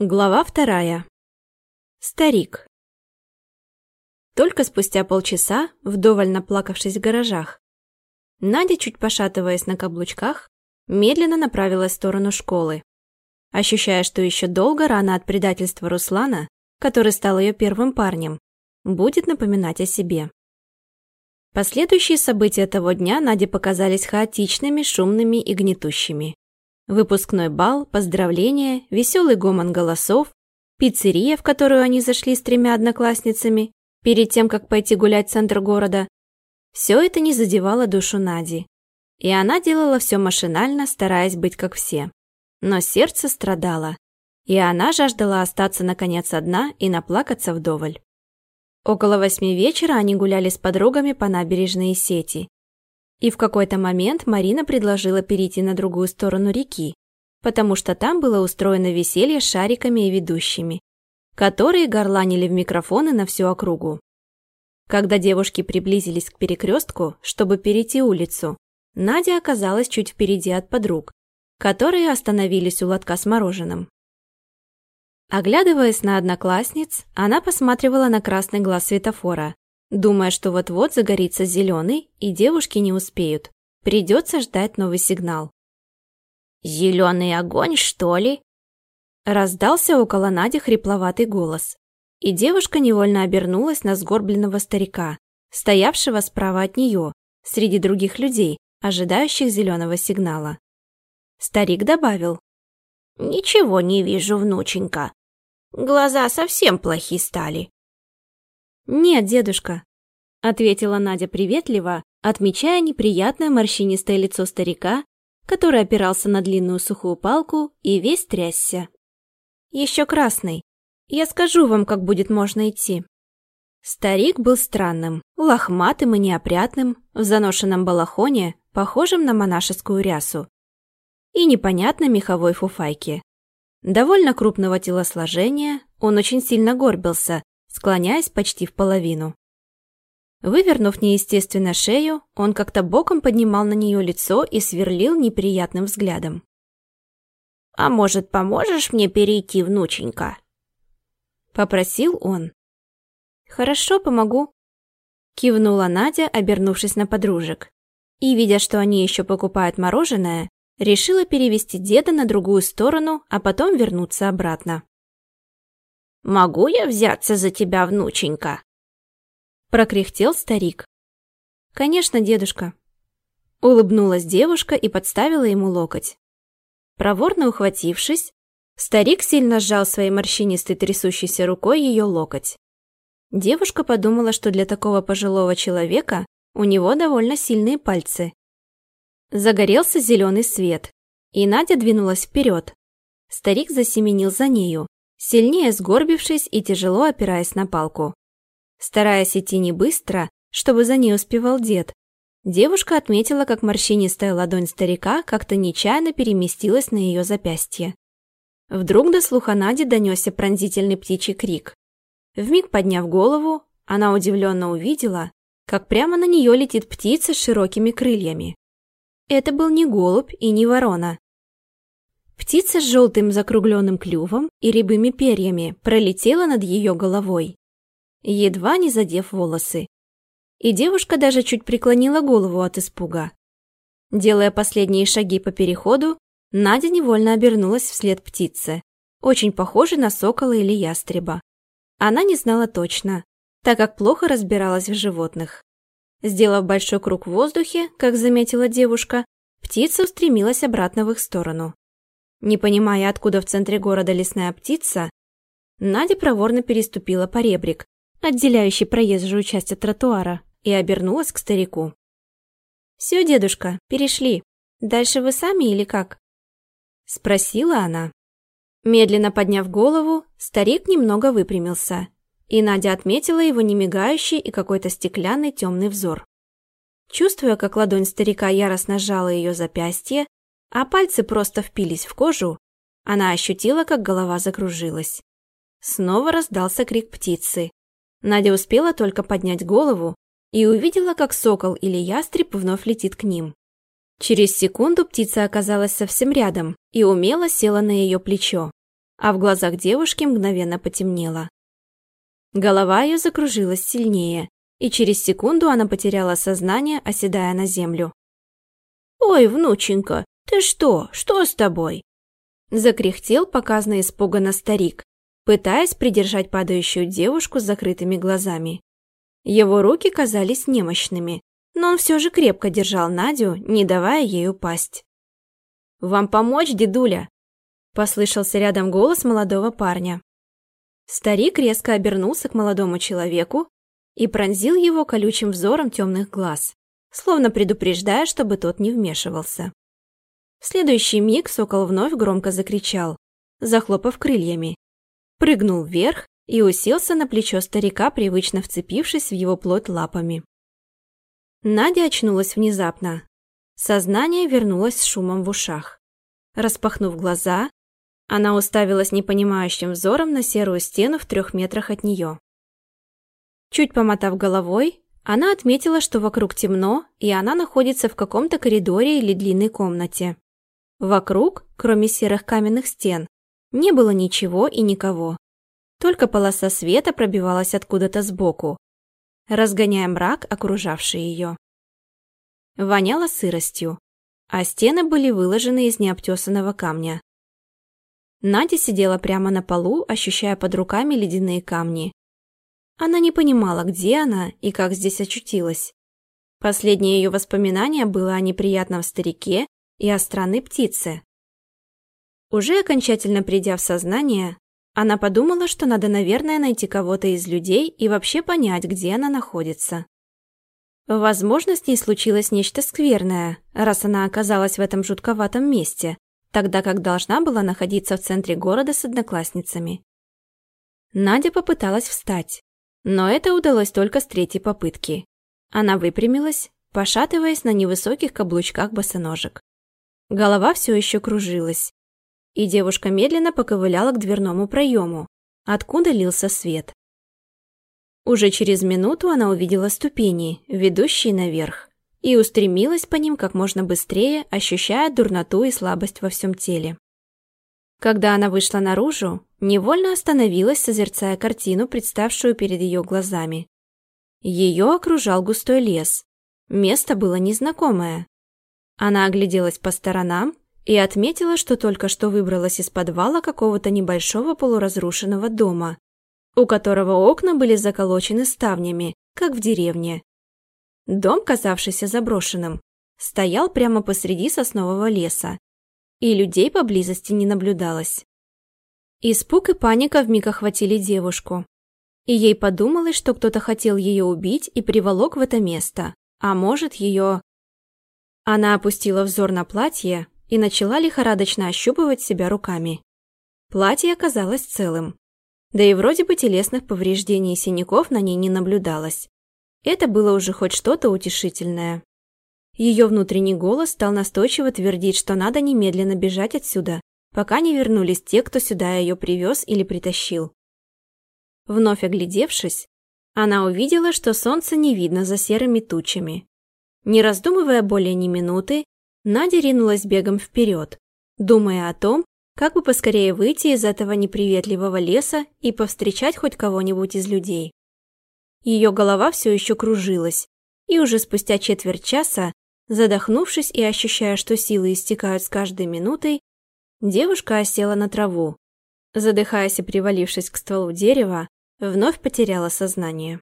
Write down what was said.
Глава вторая. Старик. Только спустя полчаса, вдоволь наплакавшись в гаражах, Надя, чуть пошатываясь на каблучках, медленно направилась в сторону школы, ощущая, что еще долго рано от предательства Руслана, который стал ее первым парнем, будет напоминать о себе. Последующие события того дня Наде показались хаотичными, шумными и гнетущими. Выпускной бал, поздравления, веселый гомон голосов, пиццерия, в которую они зашли с тремя одноклассницами, перед тем, как пойти гулять в центр города. Все это не задевало душу Нади. И она делала все машинально, стараясь быть как все. Но сердце страдало, и она жаждала остаться наконец одна и наплакаться вдоволь. Около восьми вечера они гуляли с подругами по набережной сети. И в какой-то момент Марина предложила перейти на другую сторону реки, потому что там было устроено веселье с шариками и ведущими, которые горланили в микрофоны на всю округу. Когда девушки приблизились к перекрестку, чтобы перейти улицу, Надя оказалась чуть впереди от подруг, которые остановились у лотка с мороженым. Оглядываясь на одноклассниц, она посматривала на красный глаз светофора, думая, что вот-вот загорится зеленый, и девушки не успеют. Придется ждать новый сигнал. «Зеленый огонь, что ли?» Раздался около Нади хрипловатый голос, и девушка невольно обернулась на сгорбленного старика, стоявшего справа от нее, среди других людей, ожидающих зеленого сигнала. Старик добавил. «Ничего не вижу, внученька. Глаза совсем плохи стали. «Нет, дедушка», — ответила Надя приветливо, отмечая неприятное морщинистое лицо старика, который опирался на длинную сухую палку и весь трясся. «Еще красный. Я скажу вам, как будет можно идти». Старик был странным, лохматым и неопрятным, в заношенном балахоне, похожем на монашескую рясу, и непонятной меховой фуфайке. Довольно крупного телосложения, он очень сильно горбился, склоняясь почти в половину. Вывернув неестественно шею, он как-то боком поднимал на нее лицо и сверлил неприятным взглядом. «А может, поможешь мне перейти, внученька?» Попросил он. «Хорошо, помогу», кивнула Надя, обернувшись на подружек. И, видя, что они еще покупают мороженое, решила перевести деда на другую сторону, а потом вернуться обратно. Могу я взяться за тебя, внученька?» Прокряхтел старик. «Конечно, дедушка». Улыбнулась девушка и подставила ему локоть. Проворно ухватившись, старик сильно сжал своей морщинистой трясущейся рукой ее локоть. Девушка подумала, что для такого пожилого человека у него довольно сильные пальцы. Загорелся зеленый свет, и Надя двинулась вперед. Старик засеменил за нею, сильнее сгорбившись и тяжело опираясь на палку. Стараясь идти не быстро, чтобы за ней успевал дед, девушка отметила, как морщинистая ладонь старика как-то нечаянно переместилась на ее запястье. Вдруг до слуха Нади донесся пронзительный птичий крик. Вмиг подняв голову, она удивленно увидела, как прямо на нее летит птица с широкими крыльями. Это был не голубь и не ворона. Птица с желтым закругленным клювом и рябыми перьями пролетела над ее головой, едва не задев волосы. И девушка даже чуть преклонила голову от испуга. Делая последние шаги по переходу, Надя невольно обернулась вслед птице, очень похожей на сокола или ястреба. Она не знала точно, так как плохо разбиралась в животных. Сделав большой круг в воздухе, как заметила девушка, птица устремилась обратно в их сторону. Не понимая, откуда в центре города лесная птица, Надя проворно переступила поребрик, отделяющий проезжую часть от тротуара, и обернулась к старику. «Все, дедушка, перешли. Дальше вы сами или как?» Спросила она. Медленно подняв голову, старик немного выпрямился, и Надя отметила его немигающий и какой-то стеклянный темный взор. Чувствуя, как ладонь старика яростно сжала ее запястье, а пальцы просто впились в кожу, она ощутила, как голова закружилась. Снова раздался крик птицы. Надя успела только поднять голову и увидела, как сокол или ястреб вновь летит к ним. Через секунду птица оказалась совсем рядом и умело села на ее плечо. а в глазах девушки мгновенно потемнело. Голова ее закружилась сильнее, и через секунду она потеряла сознание, оседая на землю. «Ой, внученька, ты что? Что с тобой?» Закряхтел показно испуганно старик, пытаясь придержать падающую девушку с закрытыми глазами. Его руки казались немощными, но он все же крепко держал Надю, не давая ей упасть. «Вам помочь, дедуля?» – послышался рядом голос молодого парня. Старик резко обернулся к молодому человеку и пронзил его колючим взором темных глаз, словно предупреждая, чтобы тот не вмешивался. Следующий миг сокол вновь громко закричал, захлопав крыльями, прыгнул вверх и уселся на плечо старика, привычно вцепившись в его плоть лапами. Надя очнулась внезапно. Сознание вернулось с шумом в ушах. Распахнув глаза, она уставилась непонимающим взором на серую стену в трех метрах от нее. Чуть помотав головой, она отметила, что вокруг темно, и она находится в каком-то коридоре или длинной комнате. Вокруг, кроме серых каменных стен, не было ничего и никого. Только полоса света пробивалась откуда-то сбоку, разгоняя мрак, окружавший ее. Воняло сыростью, а стены были выложены из необтесанного камня. Надя сидела прямо на полу, ощущая под руками ледяные камни. Она не понимала, где она и как здесь очутилась. Последнее ее воспоминание было о неприятном старике и о странной птице. Уже окончательно придя в сознание, она подумала, что надо, наверное, найти кого-то из людей и вообще понять, где она находится. Возможно, с ней случилось нечто скверное, раз она оказалась в этом жутковатом месте, тогда как должна была находиться в центре города с одноклассницами. Надя попыталась встать, но это удалось только с третьей попытки. Она выпрямилась, пошатываясь на невысоких каблучках босоножек. Голова все еще кружилась, и девушка медленно поковыляла к дверному проему, откуда лился свет. Уже через минуту она увидела ступени, ведущие наверх, и устремилась по ним как можно быстрее, ощущая дурноту и слабость во всем теле. Когда она вышла наружу, невольно остановилась, созерцая картину, представшую перед ее глазами. Ее окружал густой лес. Место было незнакомое. Она огляделась по сторонам и отметила, что только что выбралась из подвала какого-то небольшого полуразрушенного дома, у которого окна были заколочены ставнями, как в деревне. Дом, казавшийся заброшенным, стоял прямо посреди соснового леса, и людей поблизости не наблюдалось. Испуг и паника вмиг охватили девушку, и ей подумалось, что кто-то хотел ее убить и приволок в это место, а может ее... Она опустила взор на платье, и начала лихорадочно ощупывать себя руками. Платье оказалось целым. Да и вроде бы телесных повреждений и синяков на ней не наблюдалось. Это было уже хоть что-то утешительное. Ее внутренний голос стал настойчиво твердить, что надо немедленно бежать отсюда, пока не вернулись те, кто сюда ее привез или притащил. Вновь оглядевшись, она увидела, что солнце не видно за серыми тучами. Не раздумывая более ни минуты, Надя ринулась бегом вперед, думая о том, как бы поскорее выйти из этого неприветливого леса и повстречать хоть кого-нибудь из людей. Ее голова все еще кружилась, и уже спустя четверть часа, задохнувшись и ощущая, что силы истекают с каждой минутой, девушка осела на траву. Задыхаясь и привалившись к стволу дерева, вновь потеряла сознание.